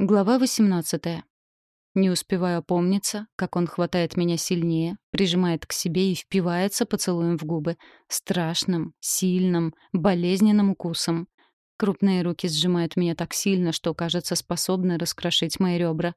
Глава 18. Не успеваю опомниться, как он хватает меня сильнее, прижимает к себе и впивается поцелуем в губы. Страшным, сильным, болезненным укусом. Крупные руки сжимают меня так сильно, что, кажется, способны раскрошить мои ребра.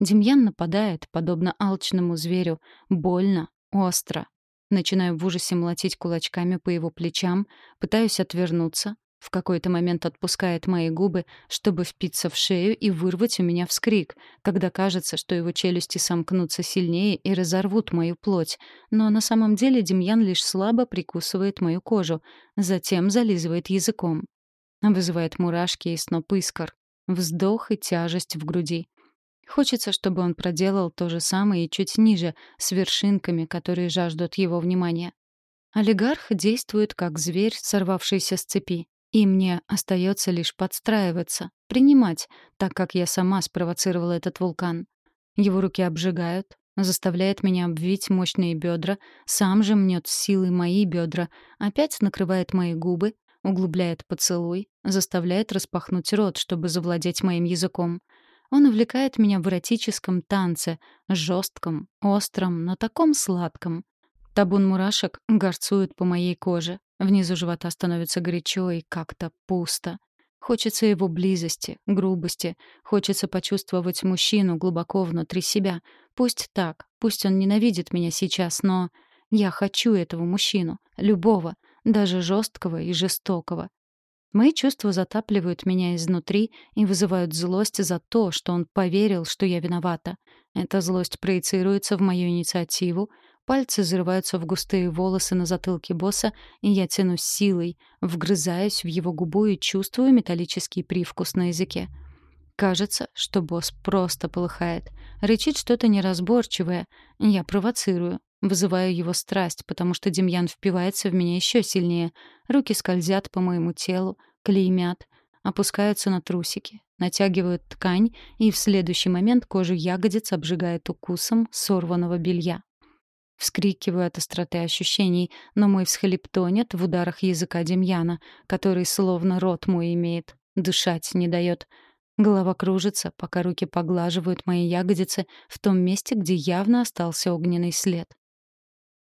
Демьян нападает, подобно алчному зверю. Больно, остро. Начинаю в ужасе молотить кулачками по его плечам, пытаюсь отвернуться, в какой-то момент отпускает мои губы, чтобы впиться в шею и вырвать у меня вскрик, когда кажется, что его челюсти сомкнутся сильнее и разорвут мою плоть. Но на самом деле Демьян лишь слабо прикусывает мою кожу, затем зализывает языком. Вызывает мурашки и сноп искр. Вздох и тяжесть в груди. Хочется, чтобы он проделал то же самое и чуть ниже, с вершинками, которые жаждут его внимания. Олигарх действует как зверь, сорвавшийся с цепи. И мне остается лишь подстраиваться, принимать, так как я сама спровоцировала этот вулкан. Его руки обжигают, заставляет меня обвить мощные бедра, сам же мнет с силой мои бедра, опять накрывает мои губы, углубляет поцелуй, заставляет распахнуть рот, чтобы завладеть моим языком. Он увлекает меня в эротическом танце, жестком, остром, но таком сладком. Табун мурашек горцует по моей коже. Внизу живота становится горячо и как-то пусто. Хочется его близости, грубости. Хочется почувствовать мужчину глубоко внутри себя. Пусть так, пусть он ненавидит меня сейчас, но я хочу этого мужчину, любого, даже жесткого и жестокого. Мои чувства затапливают меня изнутри и вызывают злость за то, что он поверил, что я виновата. Эта злость проецируется в мою инициативу, Пальцы зарываются в густые волосы на затылке босса, и я тянусь силой, вгрызаюсь в его губу и чувствую металлический привкус на языке. Кажется, что босс просто полыхает. Рычит что-то неразборчивое. Я провоцирую. Вызываю его страсть, потому что Демьян впивается в меня еще сильнее. Руки скользят по моему телу, клеймят, опускаются на трусики, натягивают ткань, и в следующий момент кожу ягодиц обжигает укусом сорванного белья. Вскрикиваю от остроты ощущений, но мой всхлип тонет в ударах языка Демьяна, который словно рот мой имеет, дышать не дает. Голова кружится, пока руки поглаживают мои ягодицы в том месте, где явно остался огненный след.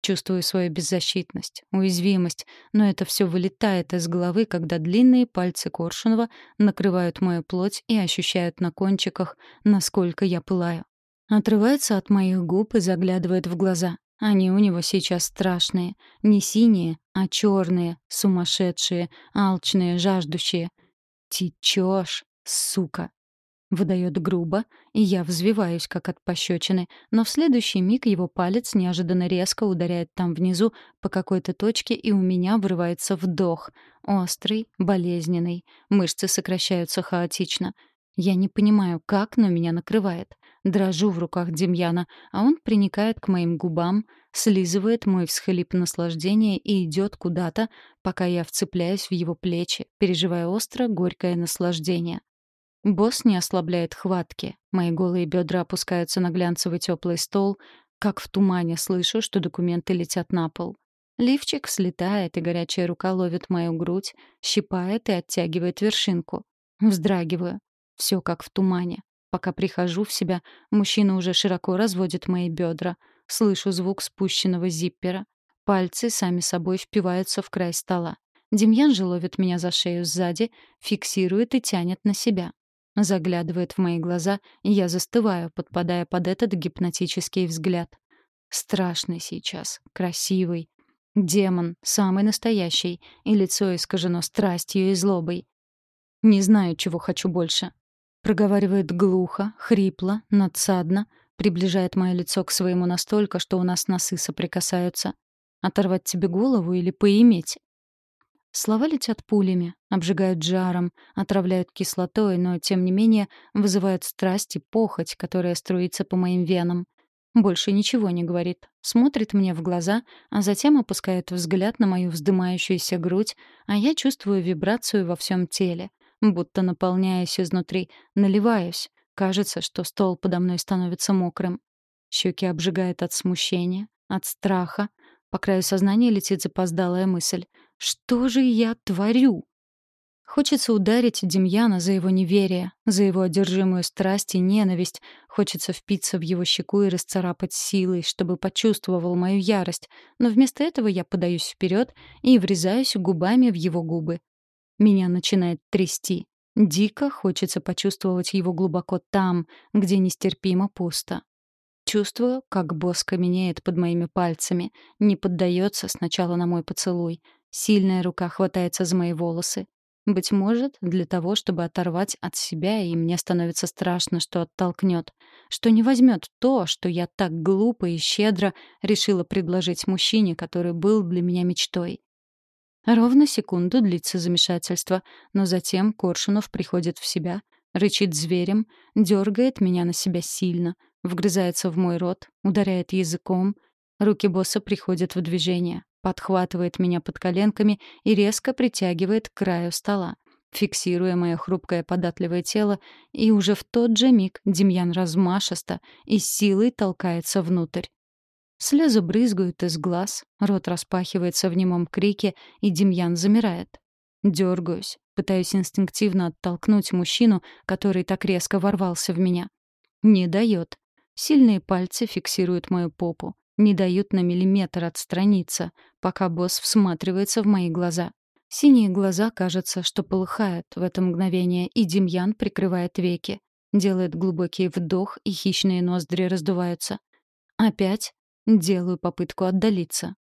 Чувствую свою беззащитность, уязвимость, но это все вылетает из головы, когда длинные пальцы Коршунова накрывают мою плоть и ощущают на кончиках, насколько я пылаю. Отрывается от моих губ и заглядывает в глаза. Они у него сейчас страшные. Не синие, а черные, сумасшедшие, алчные, жаждущие. «Течешь, сука!» Выдает грубо, и я взвиваюсь, как от пощечины, но в следующий миг его палец неожиданно резко ударяет там внизу по какой-то точке, и у меня вырывается вдох. Острый, болезненный. Мышцы сокращаются хаотично. Я не понимаю, как, но меня накрывает. Дрожу в руках Демьяна, а он приникает к моим губам, слизывает мой всхлип наслаждения и идет куда-то, пока я вцепляюсь в его плечи, переживая остро горькое наслаждение. Босс не ослабляет хватки. Мои голые бедра опускаются на глянцевый теплый стол, как в тумане слышу, что документы летят на пол. Лифчик слетает, и горячая рука ловит мою грудь, щипает и оттягивает вершинку. Вздрагиваю. Все как в тумане. Пока прихожу в себя, мужчина уже широко разводит мои бедра. Слышу звук спущенного зиппера. Пальцы сами собой впиваются в край стола. Демьян же ловит меня за шею сзади, фиксирует и тянет на себя. Заглядывает в мои глаза, и я застываю, подпадая под этот гипнотический взгляд. Страшный сейчас, красивый. Демон, самый настоящий, и лицо искажено страстью и злобой. Не знаю, чего хочу больше. Проговаривает глухо, хрипло, надсадно, приближает мое лицо к своему настолько, что у нас носы соприкасаются. Оторвать тебе голову или поиметь? Слова летят пулями, обжигают жаром, отравляют кислотой, но, тем не менее, вызывают страсть и похоть, которая струится по моим венам. Больше ничего не говорит. Смотрит мне в глаза, а затем опускает взгляд на мою вздымающуюся грудь, а я чувствую вибрацию во всем теле будто наполняясь изнутри, наливаюсь. Кажется, что стол подо мной становится мокрым. Щеки обжигает от смущения, от страха. По краю сознания летит запоздалая мысль. «Что же я творю?» Хочется ударить Демьяна за его неверие, за его одержимую страсть и ненависть. Хочется впиться в его щеку и расцарапать силой, чтобы почувствовал мою ярость. Но вместо этого я подаюсь вперед и врезаюсь губами в его губы. Меня начинает трясти. Дико хочется почувствовать его глубоко там, где нестерпимо пусто. Чувствую, как босс каменеет под моими пальцами, не поддается сначала на мой поцелуй. Сильная рука хватается за мои волосы. Быть может, для того, чтобы оторвать от себя, и мне становится страшно, что оттолкнет, что не возьмет то, что я так глупо и щедро решила предложить мужчине, который был для меня мечтой. Ровно секунду длится замешательство, но затем Коршунов приходит в себя, рычит зверем, дергает меня на себя сильно, вгрызается в мой рот, ударяет языком. Руки босса приходят в движение подхватывает меня под коленками и резко притягивает к краю стола, фиксируя мое хрупкое податливое тело, и уже в тот же миг Демьян размашисто и силой толкается внутрь. Слезы брызгают из глаз, рот распахивается в немом крике, и Демьян замирает. Дергаюсь, пытаюсь инстинктивно оттолкнуть мужчину, который так резко ворвался в меня. Не дает. Сильные пальцы фиксируют мою попу не дают на миллиметр отстраниться, пока босс всматривается в мои глаза. Синие глаза, кажется, что полыхают в это мгновение, и Демьян прикрывает веки. Делает глубокий вдох, и хищные ноздри раздуваются. Опять делаю попытку отдалиться.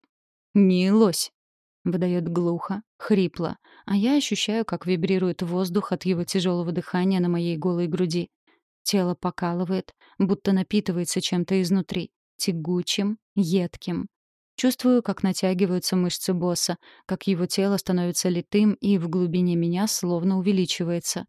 «Не лось!» — выдает глухо, хрипло, а я ощущаю, как вибрирует воздух от его тяжелого дыхания на моей голой груди. Тело покалывает, будто напитывается чем-то изнутри тягучим, едким. Чувствую, как натягиваются мышцы босса, как его тело становится литым и в глубине меня словно увеличивается.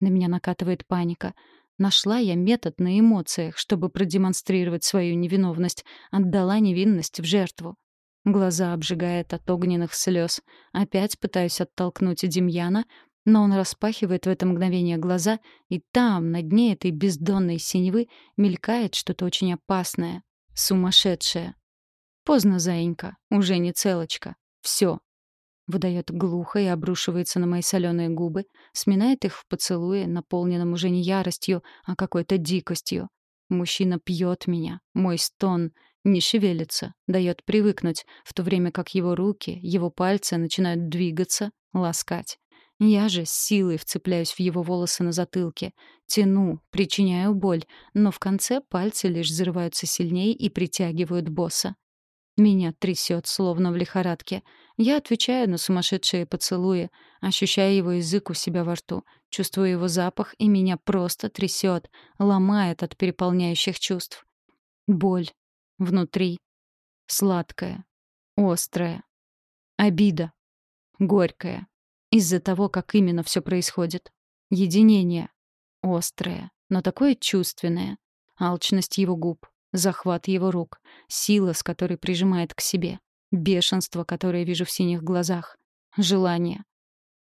На меня накатывает паника. Нашла я метод на эмоциях, чтобы продемонстрировать свою невиновность, отдала невинность в жертву. Глаза обжигает от огненных слез. Опять пытаюсь оттолкнуть Демьяна, но он распахивает в это мгновение глаза, и там, на дне этой бездонной синевы, мелькает что-то очень опасное, Сумасшедшая. Поздно, заинька, уже не целочка. Все. Выдает глухо и обрушивается на мои соленые губы, сминает их в поцелуе, наполненном уже не яростью, а какой-то дикостью. Мужчина пьет меня, мой стон, не шевелится, дает привыкнуть, в то время как его руки, его пальцы начинают двигаться, ласкать. Я же с силой вцепляюсь в его волосы на затылке, тяну, причиняю боль, но в конце пальцы лишь взрываются сильнее и притягивают босса. Меня трясет, словно в лихорадке. Я отвечаю на сумасшедшие поцелуи, ощущая его язык у себя во рту, чувствую его запах, и меня просто трясет, ломает от переполняющих чувств. Боль. Внутри. Сладкая. Острая. Обида. Горькая. Из-за того, как именно все происходит. Единение. Острое, но такое чувственное. Алчность его губ, захват его рук, сила, с которой прижимает к себе, бешенство, которое вижу в синих глазах, желание.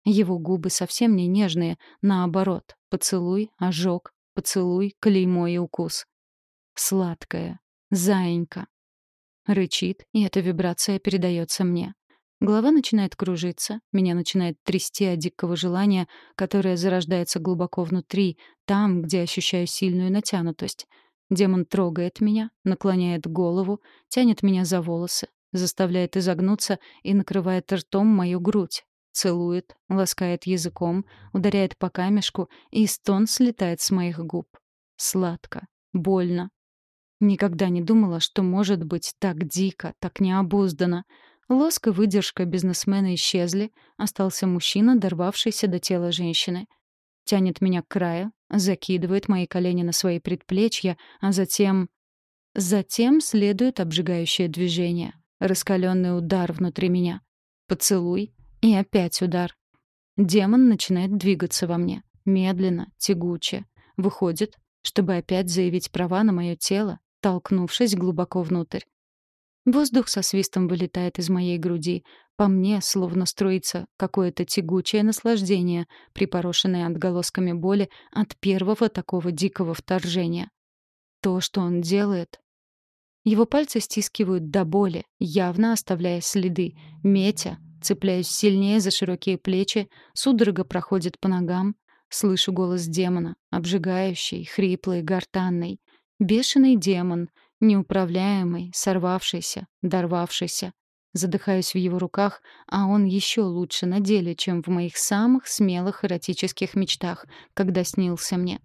Его губы совсем не нежные, наоборот. Поцелуй, ожог, поцелуй, клеймо и укус. Сладкая, заинька. Рычит, и эта вибрация передается мне. Голова начинает кружиться, меня начинает трясти от дикого желания, которое зарождается глубоко внутри, там, где ощущаю сильную натянутость. Демон трогает меня, наклоняет голову, тянет меня за волосы, заставляет изогнуться и накрывает ртом мою грудь. Целует, ласкает языком, ударяет по камешку, и стон слетает с моих губ. Сладко, больно. Никогда не думала, что может быть так дико, так необузданно. Лоск и выдержка бизнесмена исчезли, остался мужчина, дорвавшийся до тела женщины. Тянет меня к краю, закидывает мои колени на свои предплечья, а затем... Затем следует обжигающее движение, раскаленный удар внутри меня. Поцелуй и опять удар. Демон начинает двигаться во мне, медленно, тягуче. Выходит, чтобы опять заявить права на мое тело, толкнувшись глубоко внутрь. Воздух со свистом вылетает из моей груди. По мне словно струится какое-то тягучее наслаждение, припорошенное отголосками боли от первого такого дикого вторжения. То, что он делает... Его пальцы стискивают до боли, явно оставляя следы, метя, Цепляюсь сильнее за широкие плечи, судорога проходит по ногам. Слышу голос демона, обжигающий, хриплый, гортанный. Бешеный демон, неуправляемый, сорвавшийся, дорвавшийся. Задыхаюсь в его руках, а он еще лучше на деле, чем в моих самых смелых эротических мечтах, когда снился мне.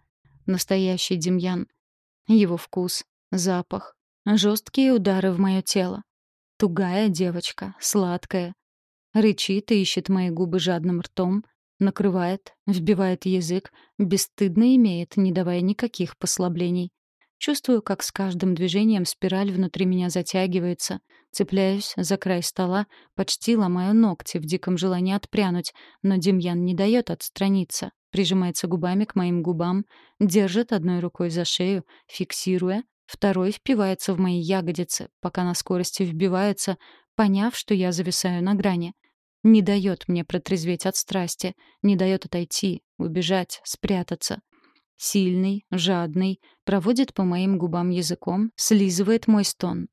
Настоящий Демьян. Его вкус, запах, жесткие удары в мое тело. Тугая девочка, сладкая. Рычит и ищет мои губы жадным ртом, накрывает, вбивает язык, бесстыдно имеет, не давая никаких послаблений. Чувствую, как с каждым движением спираль внутри меня затягивается. Цепляюсь за край стола, почти ломаю ногти в диком желании отпрянуть, но Демьян не дает отстраниться. Прижимается губами к моим губам, держит одной рукой за шею, фиксируя, второй впивается в мои ягодицы, пока на скорости вбивается, поняв, что я зависаю на грани. Не дает мне протрезветь от страсти, не дает отойти, убежать, спрятаться. Сильный, жадный, проводит по моим губам языком, слизывает мой стон.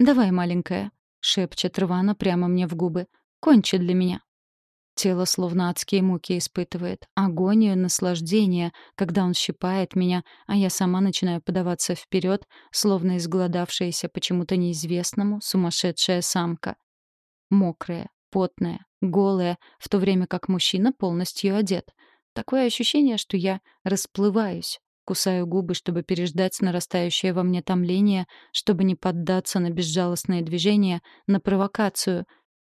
«Давай, маленькая», — шепчет рвано прямо мне в губы. «Кончи для меня». Тело словно адские муки испытывает, агонию наслаждения, когда он щипает меня, а я сама начинаю подаваться вперед, словно изголодавшаяся почему-то неизвестному сумасшедшая самка. Мокрая, потная, голая, в то время как мужчина полностью одет. Такое ощущение, что я расплываюсь. Кусаю губы, чтобы переждать нарастающее во мне томление, чтобы не поддаться на безжалостные движения, на провокацию.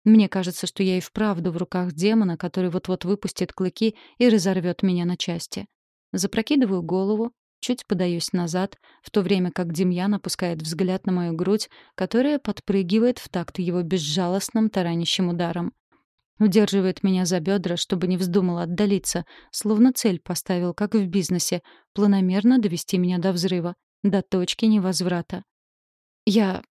Мне кажется, что я и вправду в руках демона, который вот-вот выпустит клыки и разорвет меня на части. Запрокидываю голову, чуть подаюсь назад, в то время как Демьян опускает взгляд на мою грудь, которая подпрыгивает в такт его безжалостным таранящим ударом. Удерживает меня за бедра, чтобы не вздумал отдалиться, словно цель поставил, как в бизнесе, планомерно довести меня до взрыва, до точки невозврата. Я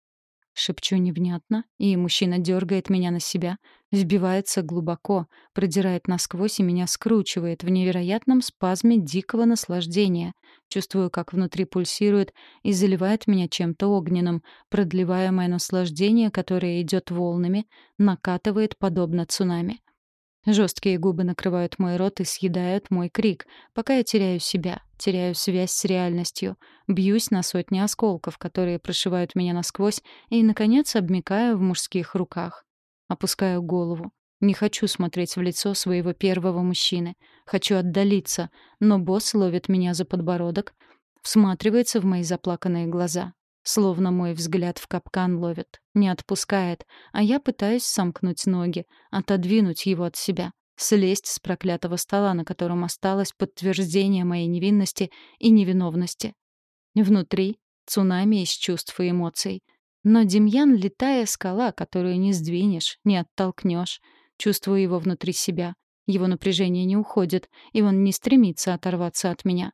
Шепчу невнятно, и мужчина дергает меня на себя, вбивается глубоко, продирает насквозь и меня скручивает в невероятном спазме дикого наслаждения. Чувствую, как внутри пульсирует и заливает меня чем-то огненным, продлевая мое наслаждение, которое идет волнами, накатывает подобно цунами. Жесткие губы накрывают мой рот и съедают мой крик, пока я теряю себя, теряю связь с реальностью, бьюсь на сотни осколков, которые прошивают меня насквозь, и, наконец, обмикаю в мужских руках. Опускаю голову. Не хочу смотреть в лицо своего первого мужчины. Хочу отдалиться, но босс ловит меня за подбородок, всматривается в мои заплаканные глаза. Словно мой взгляд в капкан ловит, не отпускает, а я пытаюсь сомкнуть ноги, отодвинуть его от себя, слезть с проклятого стола, на котором осталось подтверждение моей невинности и невиновности. Внутри цунами из чувств и эмоций. Но Демьян — летая скала, которую не сдвинешь, не оттолкнешь. Чувствую его внутри себя. Его напряжение не уходит, и он не стремится оторваться от меня.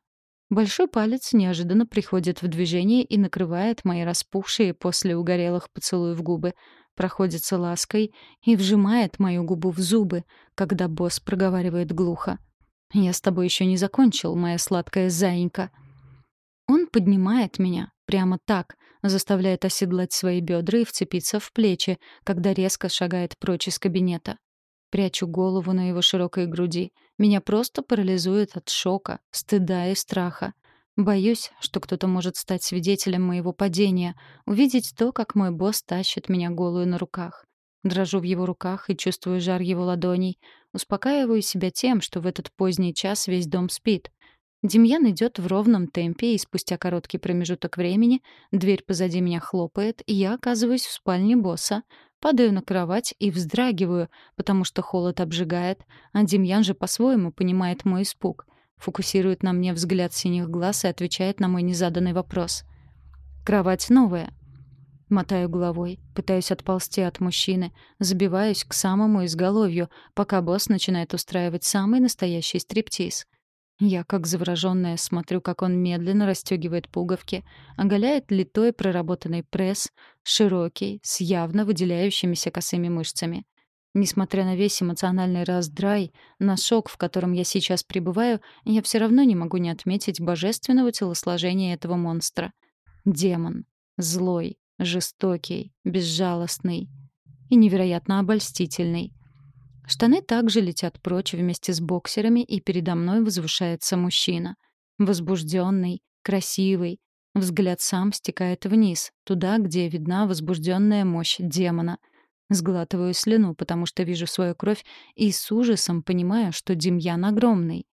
Большой палец неожиданно приходит в движение и накрывает мои распухшие после угорелых поцелуев губы, проходится лаской и вжимает мою губу в зубы, когда босс проговаривает глухо. «Я с тобой еще не закончил, моя сладкая заинька». Он поднимает меня, прямо так, заставляет оседлать свои бедра и вцепиться в плечи, когда резко шагает прочь из кабинета. Прячу голову на его широкой груди. Меня просто парализует от шока, стыда и страха. Боюсь, что кто-то может стать свидетелем моего падения, увидеть то, как мой босс тащит меня голую на руках. Дрожу в его руках и чувствую жар его ладоней. Успокаиваю себя тем, что в этот поздний час весь дом спит. Демьян идет в ровном темпе, и спустя короткий промежуток времени дверь позади меня хлопает, и я оказываюсь в спальне босса, Падаю на кровать и вздрагиваю, потому что холод обжигает, а Демьян же по-своему понимает мой испуг. Фокусирует на мне взгляд синих глаз и отвечает на мой незаданный вопрос. «Кровать новая». Мотаю головой, пытаюсь отползти от мужчины, забиваюсь к самому изголовью, пока босс начинает устраивать самый настоящий стриптиз — я, как заворожённая, смотрю, как он медленно расстёгивает пуговки, оголяет литой проработанный пресс, широкий, с явно выделяющимися косыми мышцами. Несмотря на весь эмоциональный раздрай, на шок, в котором я сейчас пребываю, я все равно не могу не отметить божественного телосложения этого монстра. Демон. Злой, жестокий, безжалостный и невероятно обольстительный. Штаны также летят прочь вместе с боксерами, и передо мной возвышается мужчина. Возбужденный, красивый. Взгляд сам стекает вниз, туда, где видна возбужденная мощь демона. Сглатываю слюну, потому что вижу свою кровь, и с ужасом понимаю, что Демьян огромный.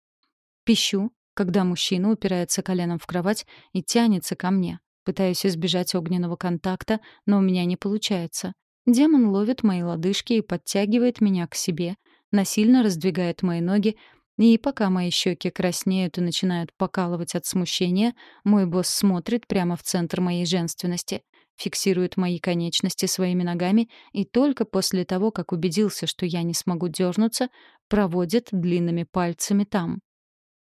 Пищу, когда мужчина упирается коленом в кровать и тянется ко мне. Пытаюсь избежать огненного контакта, но у меня не получается. Демон ловит мои лодыжки и подтягивает меня к себе, насильно раздвигает мои ноги, и пока мои щеки краснеют и начинают покалывать от смущения, мой босс смотрит прямо в центр моей женственности, фиксирует мои конечности своими ногами и только после того, как убедился, что я не смогу дернуться, проводит длинными пальцами там.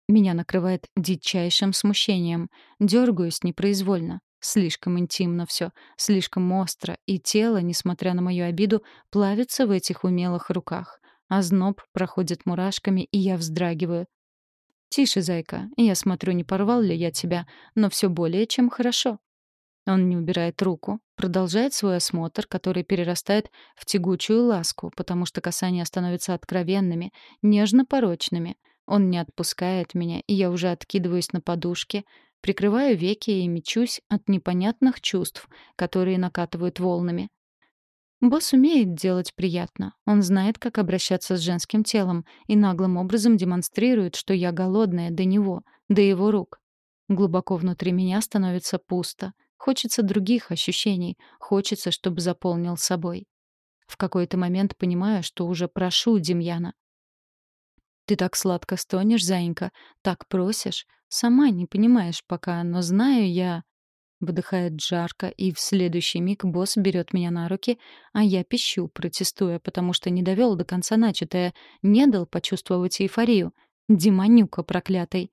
Меня накрывает дичайшим смущением. Дергаюсь непроизвольно. Слишком интимно все, слишком остро, и тело, несмотря на мою обиду, плавится в этих умелых руках. А зноб проходит мурашками, и я вздрагиваю. «Тише, зайка, я смотрю, не порвал ли я тебя, но все более чем хорошо». Он не убирает руку, продолжает свой осмотр, который перерастает в тягучую ласку, потому что касания становятся откровенными, нежно-порочными. Он не отпускает меня, и я уже откидываюсь на подушке, Прикрываю веки и мечусь от непонятных чувств, которые накатывают волнами. Босс умеет делать приятно. Он знает, как обращаться с женским телом, и наглым образом демонстрирует, что я голодная до него, до его рук. Глубоко внутри меня становится пусто. Хочется других ощущений, хочется, чтобы заполнил собой. В какой-то момент понимаю, что уже прошу Демьяна. «Ты так сладко стонешь, зайенька, так просишь. Сама не понимаешь пока, но знаю я...» Выдыхает жарко, и в следующий миг босс берет меня на руки, а я пищу, протестуя, потому что не довел до конца начатое, не дал почувствовать эйфорию. Демонюка проклятый.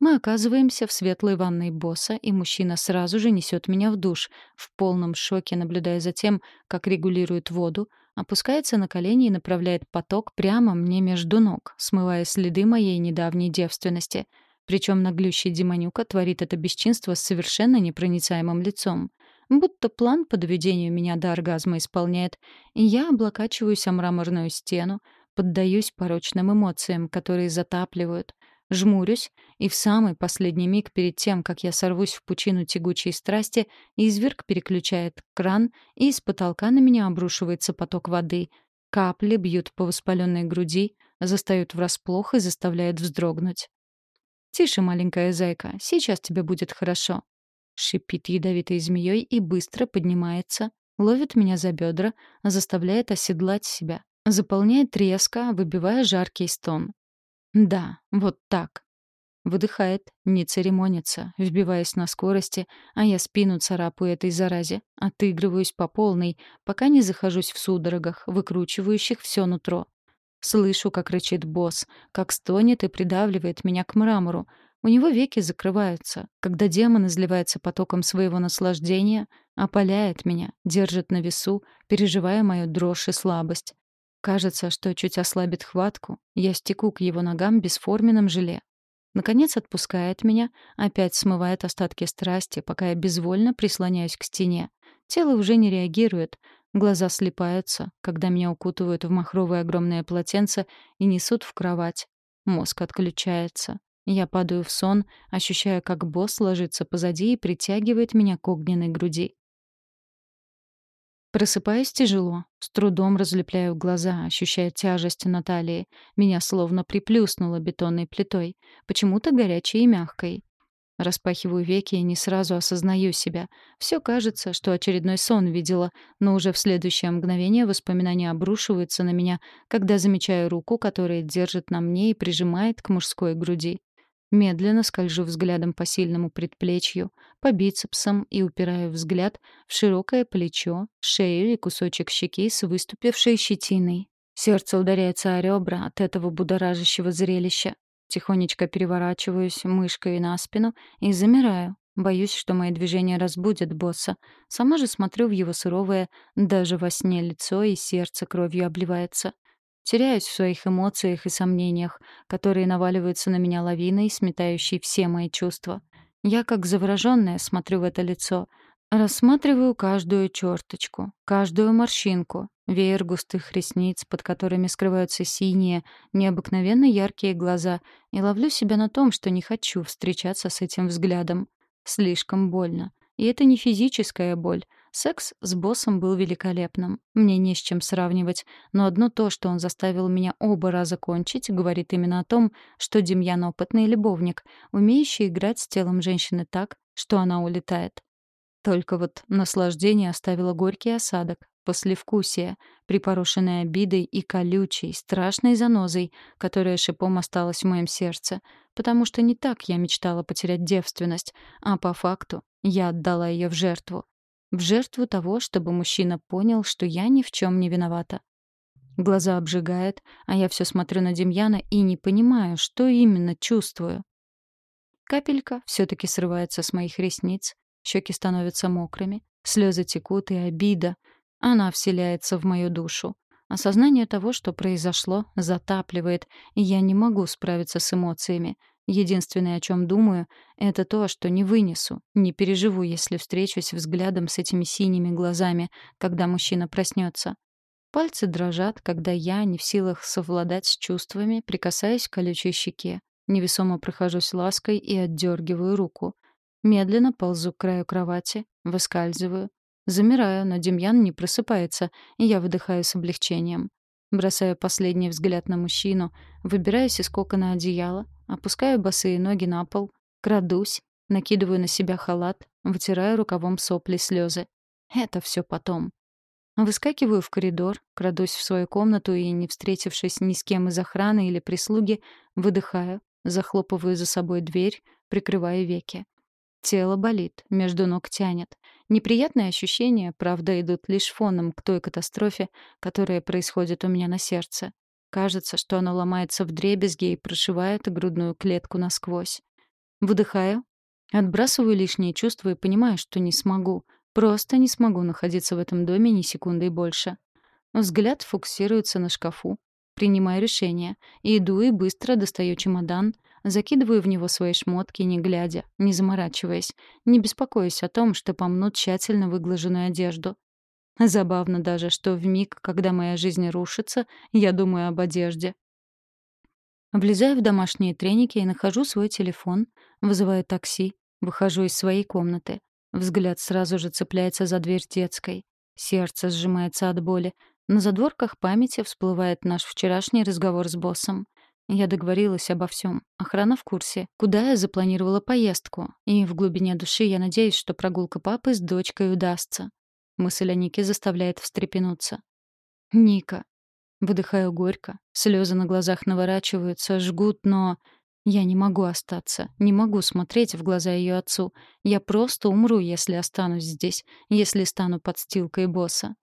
Мы оказываемся в светлой ванной босса, и мужчина сразу же несет меня в душ, в полном шоке наблюдая за тем, как регулирует воду, опускается на колени и направляет поток прямо мне между ног, смывая следы моей недавней девственности — причем наглющий демонюка творит это бесчинство с совершенно непроницаемым лицом. Будто план по доведению меня до оргазма исполняет, я облокачиваюсь о мраморную стену, поддаюсь порочным эмоциям, которые затапливают, жмурюсь, и в самый последний миг перед тем, как я сорвусь в пучину тягучей страсти, изверг переключает кран, и из потолка на меня обрушивается поток воды. Капли бьют по воспаленной груди, застают врасплох и заставляют вздрогнуть. «Тише, маленькая зайка, сейчас тебе будет хорошо», — шипит ядовитой змеей и быстро поднимается, ловит меня за бедра, заставляет оседлать себя, заполняет резко, выбивая жаркий стон. «Да, вот так». Выдыхает, не церемонится, вбиваясь на скорости, а я спину царапаю этой заразе, отыгрываюсь по полной, пока не захожусь в судорогах, выкручивающих все нутро. Слышу, как рычит босс, как стонет и придавливает меня к мрамору. У него веки закрываются, когда демон изливается потоком своего наслаждения, опаляет меня, держит на весу, переживая мою дрожь и слабость. Кажется, что чуть ослабит хватку, я стеку к его ногам бесформенном желе. Наконец отпускает меня, опять смывает остатки страсти, пока я безвольно прислоняюсь к стене. Тело уже не реагирует, Глаза слипаются, когда меня укутывают в махровое огромное полотенце и несут в кровать. Мозг отключается. Я падаю в сон, ощущая, как босс ложится позади и притягивает меня к огненной груди. Просыпаюсь тяжело, с трудом разлепляю глаза, ощущая тяжесть на талии. Меня словно приплюснуло бетонной плитой, почему-то горячей и мягкой. Распахиваю веки и не сразу осознаю себя. Все кажется, что очередной сон видела, но уже в следующее мгновение воспоминания обрушиваются на меня, когда замечаю руку, которая держит на мне и прижимает к мужской груди. Медленно скольжу взглядом по сильному предплечью, по бицепсам и упираю взгляд в широкое плечо, шею и кусочек щеки с выступившей щетиной. Сердце ударяется о ребра от этого будоражащего зрелища. Тихонечко переворачиваюсь мышкой на спину и замираю. Боюсь, что мои движения разбудят босса. Сама же смотрю в его суровое, даже во сне лицо, и сердце кровью обливается. Теряюсь в своих эмоциях и сомнениях, которые наваливаются на меня лавиной, сметающей все мои чувства. Я, как заворожённая, смотрю в это лицо, рассматриваю каждую черточку, каждую морщинку, веер густых ресниц, под которыми скрываются синие, необыкновенно яркие глаза, и ловлю себя на том, что не хочу встречаться с этим взглядом. Слишком больно. И это не физическая боль. Секс с боссом был великолепным. Мне не с чем сравнивать. Но одно то, что он заставил меня оба раза кончить, говорит именно о том, что Демьян — опытный любовник, умеющий играть с телом женщины так, что она улетает. Только вот наслаждение оставило горький осадок, послевкусие, припорошенное обидой и колючей, страшной занозой, которая шипом осталась в моем сердце, потому что не так я мечтала потерять девственность, а по факту я отдала ее в жертву. В жертву того, чтобы мужчина понял, что я ни в чем не виновата. Глаза обжигает, а я все смотрю на Демьяна и не понимаю, что именно чувствую. Капелька все таки срывается с моих ресниц, Щеки становятся мокрыми, слезы текут и обида. Она вселяется в мою душу. Осознание того, что произошло, затапливает, и я не могу справиться с эмоциями. Единственное, о чем думаю, это то, что не вынесу, не переживу, если встречусь взглядом с этими синими глазами, когда мужчина проснется. Пальцы дрожат, когда я, не в силах совладать с чувствами, прикасаюсь к колючей щеке. Невесомо прохожусь лаской и отдергиваю руку. Медленно ползу к краю кровати, выскальзываю. Замираю, но Демьян не просыпается, и я выдыхаю с облегчением. Бросаю последний взгляд на мужчину, выбираюсь из кокона одеяла, опускаю босые ноги на пол, крадусь, накидываю на себя халат, вытираю рукавом сопли слезы. Это все потом. Выскакиваю в коридор, крадусь в свою комнату и, не встретившись ни с кем из охраны или прислуги, выдыхаю, захлопываю за собой дверь, прикрывая веки. Тело болит, между ног тянет. Неприятные ощущения, правда, идут лишь фоном к той катастрофе, которая происходит у меня на сердце. Кажется, что оно ломается в дребезги и прошивает грудную клетку насквозь. Выдыхаю, отбрасываю лишние чувства и понимаю, что не смогу. Просто не смогу находиться в этом доме ни секунды больше. Взгляд фокусируется на шкафу. Принимаю решение. Иду и быстро достаю чемодан, Закидываю в него свои шмотки, не глядя, не заморачиваясь, не беспокоясь о том, что помнут тщательно выглаженную одежду. Забавно даже, что в миг, когда моя жизнь рушится, я думаю об одежде. Влезаю в домашние треники и нахожу свой телефон, вызываю такси, выхожу из своей комнаты. Взгляд сразу же цепляется за дверь детской. Сердце сжимается от боли. На задворках памяти всплывает наш вчерашний разговор с боссом. Я договорилась обо всем. Охрана в курсе. Куда я запланировала поездку. И в глубине души я надеюсь, что прогулка папы с дочкой удастся. Мысль о Нике заставляет встрепенуться. Ника. Выдыхаю горько. Слезы на глазах наворачиваются, жгут, но... Я не могу остаться. Не могу смотреть в глаза ее отцу. Я просто умру, если останусь здесь. Если стану подстилкой босса.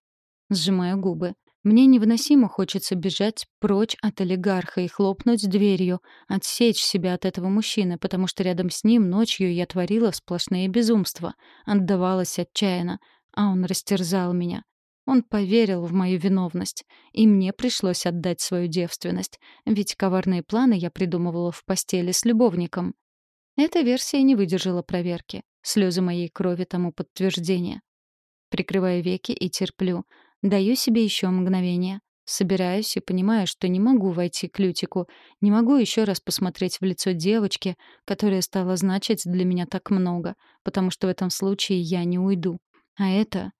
Сжимаю губы. Мне невыносимо хочется бежать прочь от олигарха и хлопнуть дверью, отсечь себя от этого мужчины, потому что рядом с ним ночью я творила сплошные безумства, отдавалась отчаянно, а он растерзал меня. Он поверил в мою виновность, и мне пришлось отдать свою девственность, ведь коварные планы я придумывала в постели с любовником. Эта версия не выдержала проверки. Слезы моей крови тому подтверждение. Прикрываю веки и терплю, Даю себе еще мгновение. Собираюсь и понимаю, что не могу войти к Лютику, не могу еще раз посмотреть в лицо девочки, которая стала значить для меня так много, потому что в этом случае я не уйду. А это...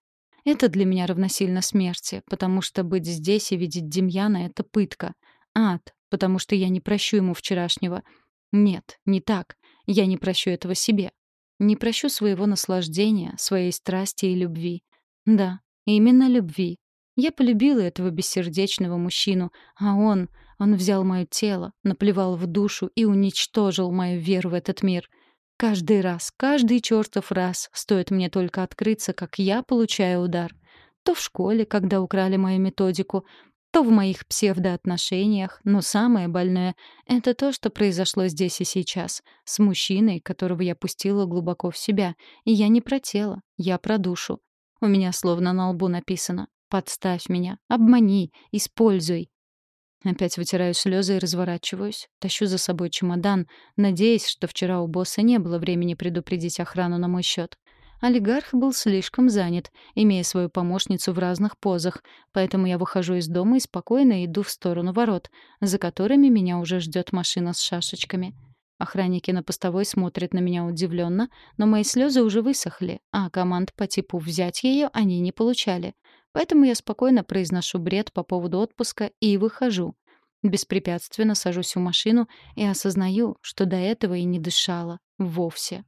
Это для меня равносильно смерти, потому что быть здесь и видеть Демьяна — это пытка. Ад, потому что я не прощу ему вчерашнего. Нет, не так. Я не прощу этого себе. Не прощу своего наслаждения, своей страсти и любви. Да, Именно любви. Я полюбила этого бессердечного мужчину, а он... Он взял мое тело, наплевал в душу и уничтожил мою веру в этот мир. Каждый раз, каждый чертов раз стоит мне только открыться, как я получаю удар. То в школе, когда украли мою методику, то в моих псевдоотношениях, но самое больное — это то, что произошло здесь и сейчас, с мужчиной, которого я пустила глубоко в себя. И я не про тело, я про душу. У меня словно на лбу написано «Подставь меня, обмани, используй». Опять вытираю слезы и разворачиваюсь. Тащу за собой чемодан, надеясь, что вчера у босса не было времени предупредить охрану на мой счет. олигарх был слишком занят, имея свою помощницу в разных позах, поэтому я выхожу из дома и спокойно иду в сторону ворот, за которыми меня уже ждет машина с шашечками. Охранники на постовой смотрят на меня удивленно, но мои слезы уже высохли, а команд по типу «взять ее» они не получали. Поэтому я спокойно произношу бред по поводу отпуска и выхожу. Беспрепятственно сажусь в машину и осознаю, что до этого и не дышала. Вовсе.